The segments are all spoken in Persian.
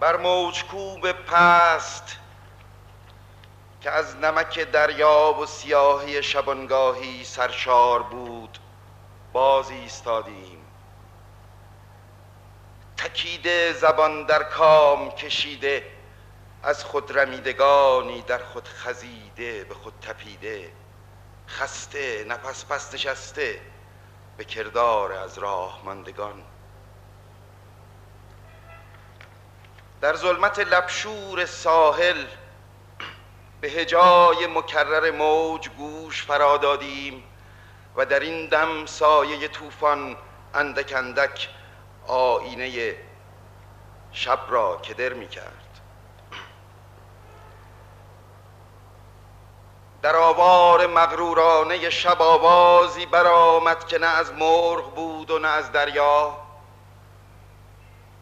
بر موجکوب پست که از نمک دریا و سیاهی شبانگاهی سرشار بود باز ایستادیم. تکیده زبان در کام کشیده از خود رمیدگانی در خود خزیده به خود تپیده. خسته نفس پس نشسته به کردار از راه ماندگان. در ظلمت لبشور ساحل به هجای مکرر موج گوش فرا دادیم و در این دم سایه طوفان اندک اندک آینه شب را کدر می کرد. در آوار مغرورانه شب آوازی برآمد که نه از مرغ بود و نه از دریا.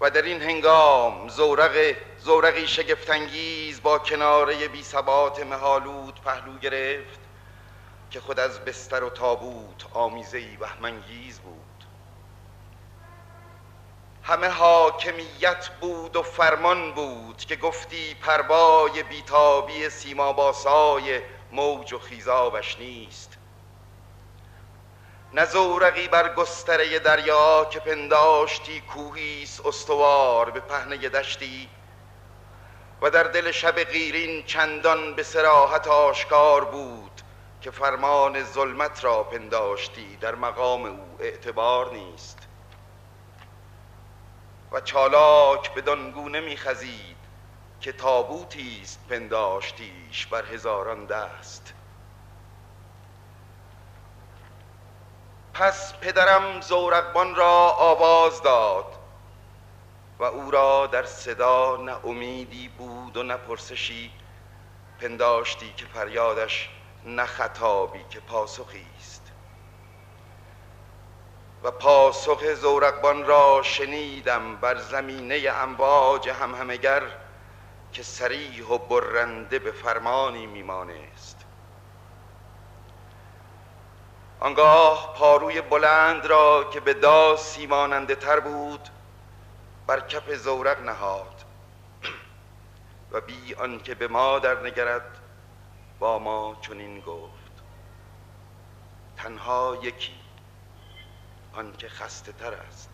و در این هنگام زورق زورقی شگفتانگیز با کناره بی ثبات مهالود پهلو گرفت که خود از بستر و تابوت آمیزهی بهمنگیز بود. همه حاکمیت بود و فرمان بود که گفتی پروای بیتابی سیما باسای موج و خیزابش نیست. نه زورقی بر گستره دریا که پنداشتی کوهیس استوار به پهنه دشتی و در دل شب غیرین چندان به سراحت آشکار بود که فرمان ظلمت را پنداشتی در مقام او اعتبار نیست و چالاک به دانگونه میخزید که تابوتی است پنداشتیش بر هزاران دست پس پدرم زورقبان را آواز داد و او را در صدا نه امیدی بود و نه پرسشی پنداشتی که فریادش نه خطابی که پاسخی است. و پاسخ زورقبان را شنیدم بر زمینه امواج همهمگر که سریح و برنده به فرمانی میمانست. آنگاه پاروی بلند را که به داسی ماننده تر بود بر کف زورق نهاد. و بی آنکه به ما در نگرد با ما چنین گفت. تنها یکی آنکه خسته تر است.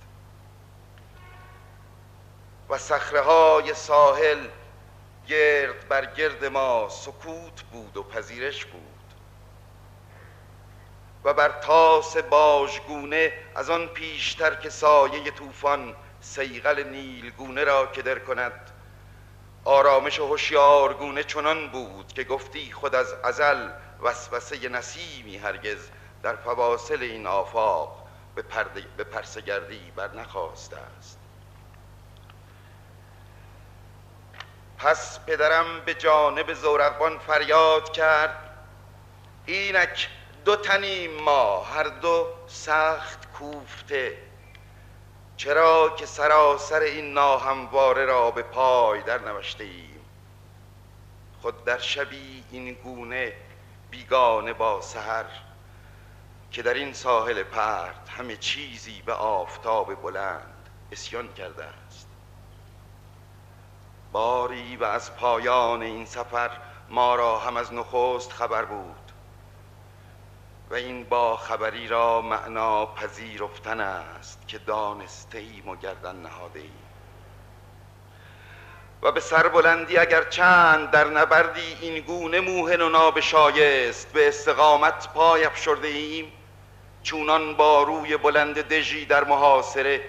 و صخره های ساحل گرد بر گرد ما سکوت بود و پذیرش بود. و بر تاس باژگونه از آن پیشتر که سایه طوفان سیغل نیلگونه را که در کند. آرامش و هوشیارگونه چنان بود که گفتی خود از ازل وسوسه نسیمی هرگز در فواصل این آفاق به, به پرسگردی بر نخواسته است. پس پدرم به جانب زورقبان فریاد کرد اینک دو تنیم ما هر دو سخت کوفته. چرا که سراسر این ناهمواره را به پای در نوشته ایم خود در شبی این گونه بیگانه با سحر که در این ساحل پرت همه چیزی به آفتاب بلند اسیان کرده است. باری و از پایان این سفر ما را هم از نخست خبر بود. و این با خبری را معنا پذیرفتن است که دانسته و گردن نهاده ایم و به سربلندی اگر چند در نبردی این گونه موهن و نابشایست به استقامت پای افشرده ایم چونان با روی بلند دژی در محاصره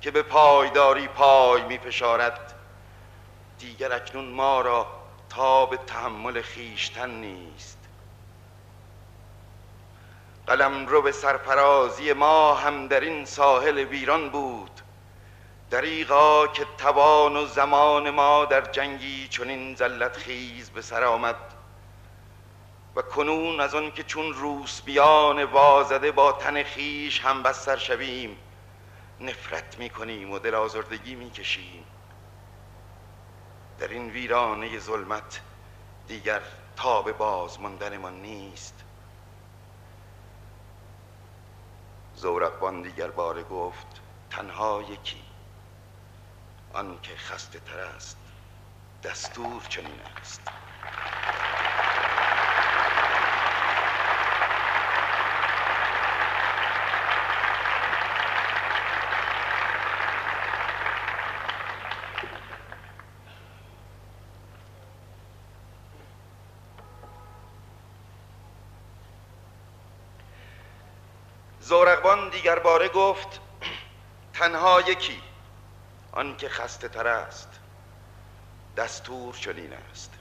که به پایداری پای می فشارد دیگر اکنون ما را تا به تحمل خیشتن نیست. قلم رو به سرفرازی ما هم در این ساحل ویران بود. دریغا که توان و زمان ما در جنگی چنین زلت خیز به سر آمد. و کنون از آن که چون روس بیان وازده با تن خیش هم بستر شویم نفرت می کنیم و دل آزردگی می کشیم در این ویرانه ظلمت دیگر تاب باز ماندنمان نیست. زورقبان دیگر باره گفت تنها یکی. آن که خسته تر است دستور چنین است. زورقبان دیگر باره گفت تنها یکی آن که خسته تر است دستور چنین است.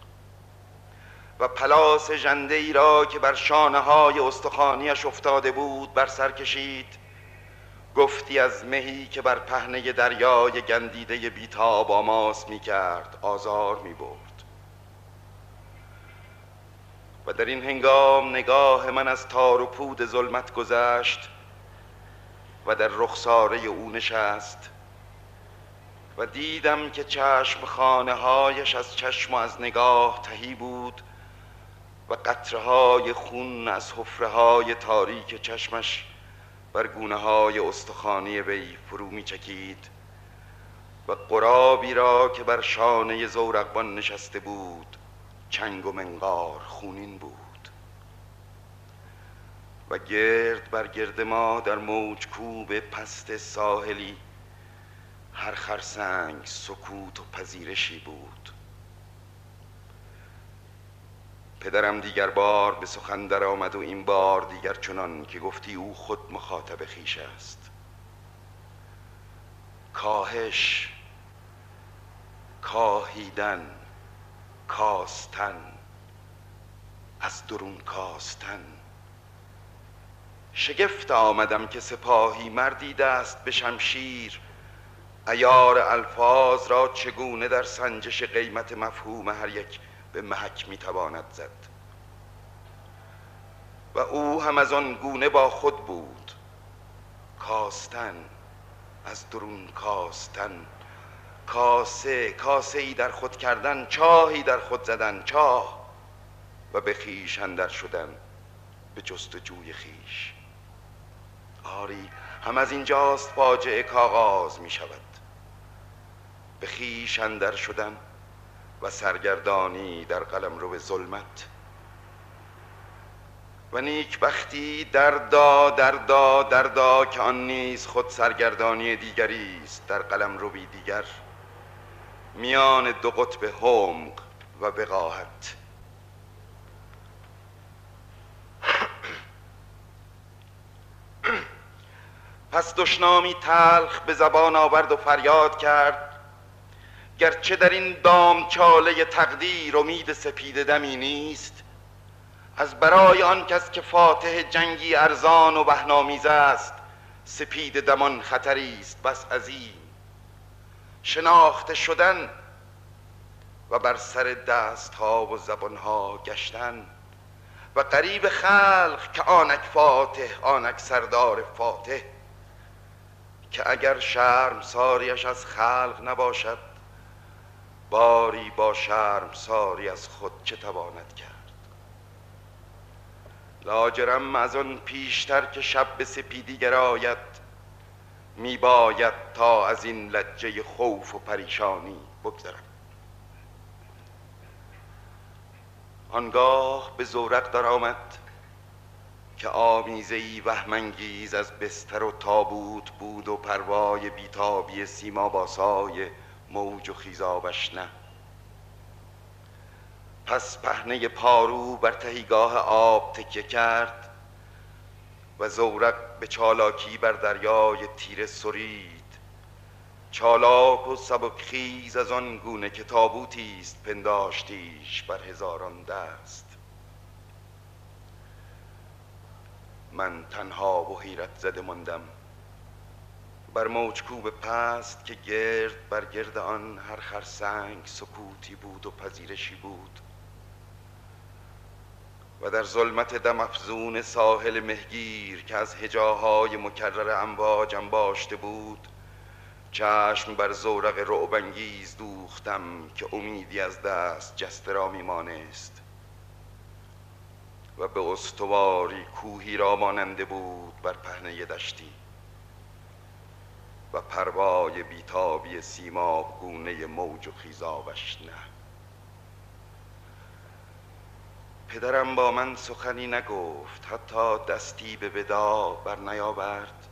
و پلاس جنده ای را که بر شانه های استخانیش افتاده بود بر سر کشید. گفتی از مهی که بر پهنه دریای گندیده بیتاب آماس می کرد آزار می برد در این هنگام نگاه من از تار و پود ظلمت گذشت و در رخساره او نشست و دیدم که چشم خانه هایش از چشم و از نگاه تهی بود و قطره های خون از حفره های تاریک چشمش بر گونه های استخانی وی فرو می چکید و قرابی را که بر شانه زورقبان نشسته بود چنگ و منقار خونین بود. و گرد بر گرد ما در موج کوب پست ساحلی هر خرسنگ سکوت و پذیرشی بود. پدرم دیگر بار به سخن در آمد و این بار دیگر چنان که گفتی او خود مخاطب خیش است. کاهش کاهیدن کاستن از درون کاستن. شگفت آمدم که سپاهی مردی دست به شمشیر ایار الفاظ را چگونه در سنجش قیمت مفهوم هر یک به محک می‌تواند زد. و او هم از آن گونه با خود بود. کاستن از درون کاستن. کاسه کاسه ای در خود کردن چاهی در خود زدن چاه. و به خیش اندر شدن به جستجوی خیش. آری هم از اینجاست فاجعه کاغاز می شود. به خیش اندر شدن و سرگردانی در قلم رو ظلمت. و نیک بختی دردا دردا دردا که آن نیز خود سرگردانی دیگری است در قلم رو دیگر. میان دو قطب حمق و بقاحت پس دشنامی تلخ به زبان آورد و فریاد کرد گرچه در این دام چاله تقدیر امید سپید دمی نیست از برای آن کس که فاتح جنگی ارزان و بهنامیز است سپید دمان خطری است بس عظیم. شناخته شدن و بر سر دست ها و زبان ها گشتن و قریب خلق که آنک فاتح آنک سردار فاتح که اگر شرم ساریش از خلق نباشد باری با شرم ساری از خود چه تواند کرد؟ لاجرم از آن پیشتر که شب به سپیدی گراید میباید تا از این لجه خوف و پریشانی بگذرم. آنگاه به زورق در آمد که آمیزه ای وهمانگیز از بستر و تابوت بود و پروای بیتابی سیما باسای موج و خیزابش نه. پس پهنه پارو بر تهیگاه آب تکیه کرد و زورق به چالاکی بر دریای تیر سرید. چالاک و سبکخیز از آن گونه که تابوتی است پنداشتیش بر هزاران دست. من تنها و حیرت زده ماندم. بر موجکوب پست که گرد بر گرد آن هر خرسنگ سکوتی بود و پذیرشی بود. و در ظلمت دم افزون ساحل مهگیر که از هجاهای مکرر امواج انباشته بود چشم بر زورق رعبانگیز دوختم که امیدی از دست جسته را میمانست. و به استواری کوهی را ماننده بود بر پهنه دشتی. و پروای بیتابی سیماب گونه موج و خیزابش نه. پدرم با من سخنی نگفت حتی دستی به ودا بر نیاورد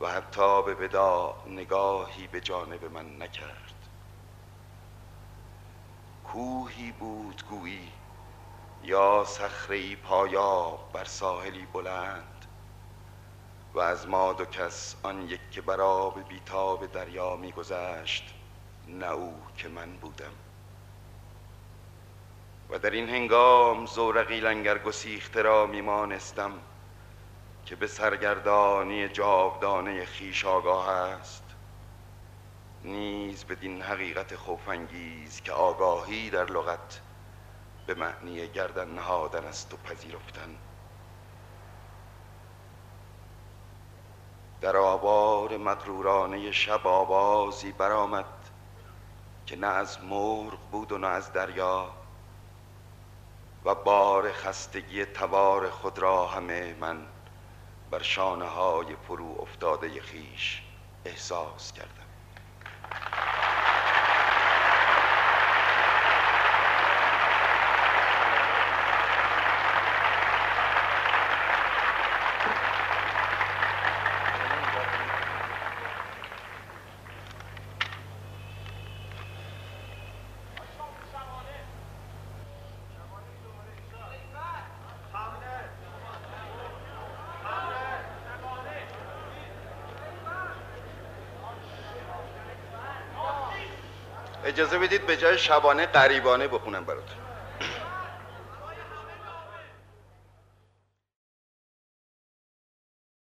و حتی به ودا نگاهی به جانب من نکرد. کوهی بود گویی یا صخره پایاب بر ساحلی بلند و از ما دو کس آن یک که بر بیتاب دریا میگذشت نه او که من بودم. در این هنگام زورقی لنگر گسیخته را میمانستم که به سرگردانی جاودانه خیش آگاه است. نیز بدین حقیقت خوفانگیز که آگاهی در لغت به معنی گردن نهادن است و پذیرفتن. در آوار مغرورانه شب آوازی برآمد که نه از مرغ بود و نه از دریا. و بار خستگی توار خود را همه من بر شانه های فرو افتاده خیش احساس کردم. اجازه بدید به جای شبانه قریبانه بخونم براتون.